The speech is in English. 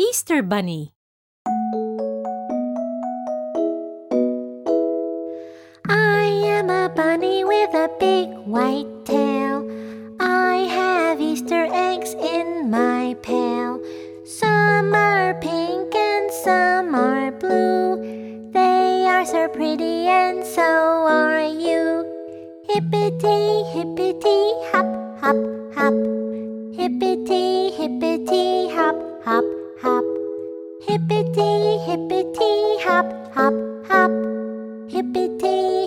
Easter Bunny I am a bunny with a big white tail. I have Easter eggs in my pail. Some are pink and some are blue. They are so pretty and so are you. Hippity, hippity, hop, hop, hop. Hippity, hippity, hop, hop. Hippity, hippity, hop, hop, hop. Hippity,